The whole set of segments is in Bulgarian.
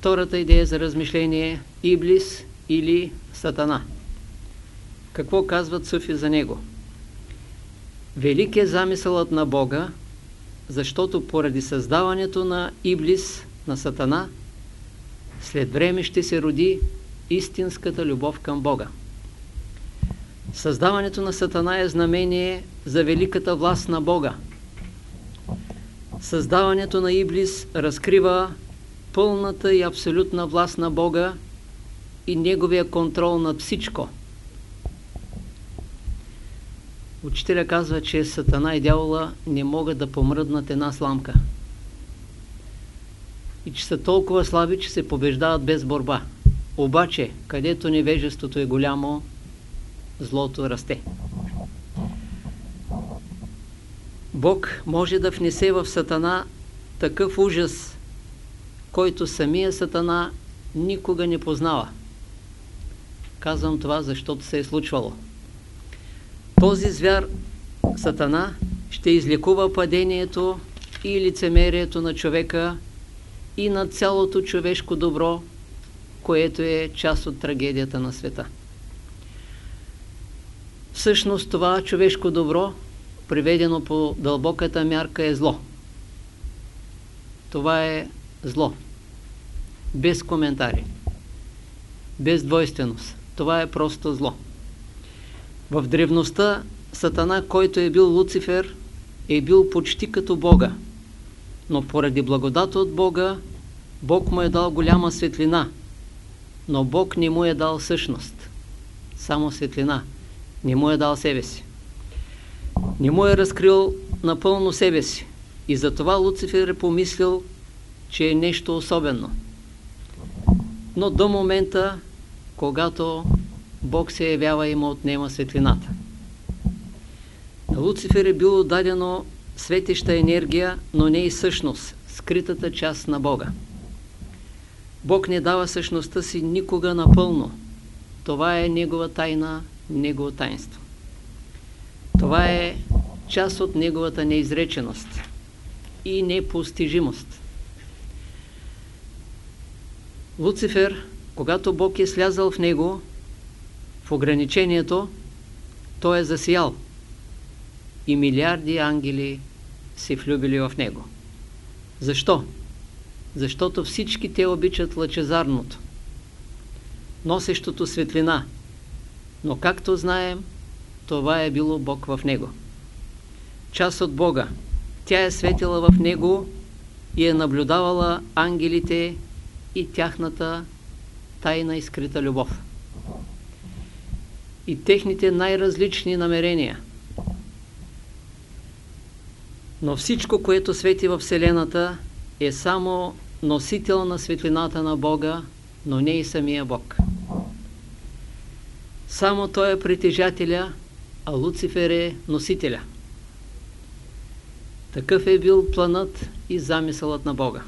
Втората идея за размишление Иблис или Сатана. Какво казват суфи за него? Велик е замисълът на Бога, защото поради създаването на Иблис, на Сатана, след време ще се роди истинската любов към Бога. Създаването на Сатана е знамение за великата власт на Бога. Създаването на Иблис разкрива пълната и абсолютна власт на Бога и неговия контрол над всичко. Учителя казва, че Сатана и дявола не могат да помръднат една сламка. И че са толкова слаби, че се побеждават без борба. Обаче, където невежеството е голямо, злото расте. Бог може да внесе в Сатана такъв ужас, който самия Сатана никога не познава. Казвам това, защото се е случвало. Този звяр, Сатана, ще излекува падението и лицемерието на човека и на цялото човешко добро, което е част от трагедията на света. Всъщност това човешко добро, приведено по дълбоката мярка, е зло. Това е зло. Без коментари. Без двойственост. Това е просто зло. В древността Сатана, който е бил Луцифер, е бил почти като Бога. Но поради благодата от Бога, Бог му е дал голяма светлина. Но Бог не му е дал същност. Само светлина. Не му е дал себе си. Не му е разкрил напълно себе си. И затова Луцифер е помислил, че е нещо особено. Но до момента, когато Бог се явява и му отнема светлината. На Луцифер е било дадено светеща енергия, но не и същност, скритата част на Бога. Бог не дава същността си никога напълно. Това е Негова тайна, Негово таинство. Това е част от Неговата неизреченост и непостижимост. Луцифер, когато Бог е слязал в него, в ограничението, той е засиял и милиарди ангели се влюбили в него. Защо? Защото всички те обичат лъчезарното, носещото светлина, но както знаем, това е било Бог в него. Част от Бога. Тя е светила в него и е наблюдавала ангелите и тяхната тайна и скрита любов. И техните най-различни намерения. Но всичко, което свети в Вселената, е само носител на светлината на Бога, но не и самия Бог. Само Той е притежателя, а Луцифер е носителя. Такъв е бил планът и замисълът на Бога.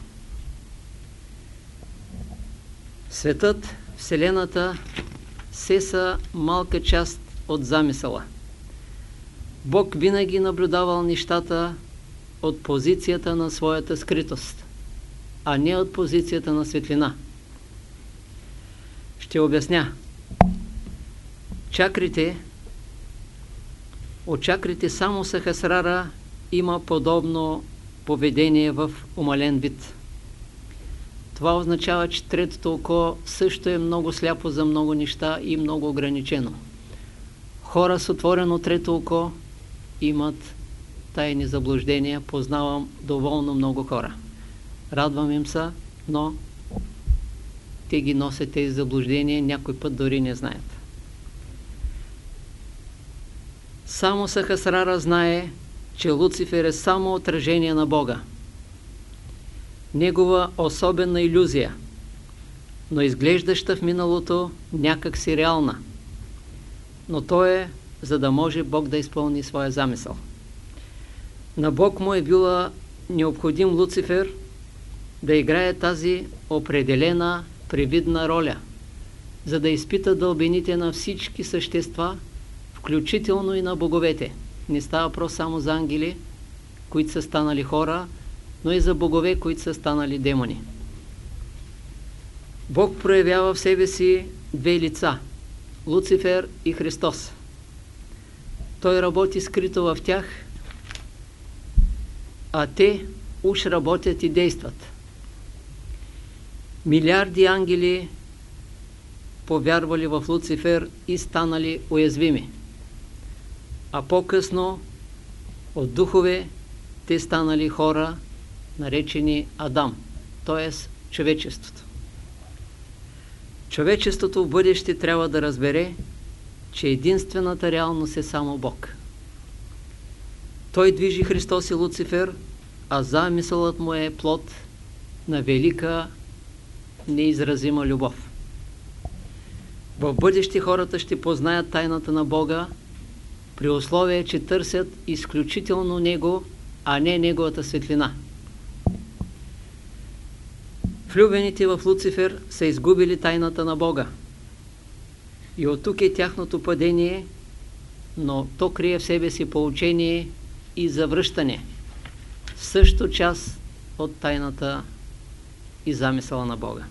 Светът, Вселената, се са малка част от замисъла. Бог винаги наблюдавал нещата от позицията на своята скритост, а не от позицията на светлина. Ще обясня. Чакрите, от чакрите само Сахасрара има подобно поведение в умален вид. Това означава, че третото око също е много сляпо за много неща и много ограничено. Хора с отворено трето око имат тайни заблуждения. Познавам доволно много хора. Радвам им се, но те ги носят тези заблуждения, някой път дори не знаят. Само Сахасрара знае, че Луцифер е само отражение на Бога. Негова особена иллюзия, но изглеждаща в миналото някак си реална. Но то е, за да може Бог да изпълни своя замисъл. На Бог му е била необходим Луцифер да играе тази определена привидна роля, за да изпита дълбините на всички същества, включително и на боговете. Не става въпрос само за ангели, които са станали хора, но и за богове, които са станали демони. Бог проявява в себе си две лица – Луцифер и Христос. Той работи скрито в тях, а те уж работят и действат. Милиарди ангели повярвали в Луцифер и станали уязвими. А по-късно от духове те станали хора, наречени Адам, т.е. човечеството. Човечеството в бъдеще трябва да разбере, че единствената реалност е само Бог. Той движи Христос и Луцифер, а замисълът му е плод на велика неизразима любов. В бъдеще хората ще познаят тайната на Бога, при условие, че търсят изключително Него, а не Неговата светлина. Влюбените в Луцифер са изгубили тайната на Бога. И от тук е тяхното падение, но то крие в себе си поучение и завръщане. Също част от тайната и замисъла на Бога.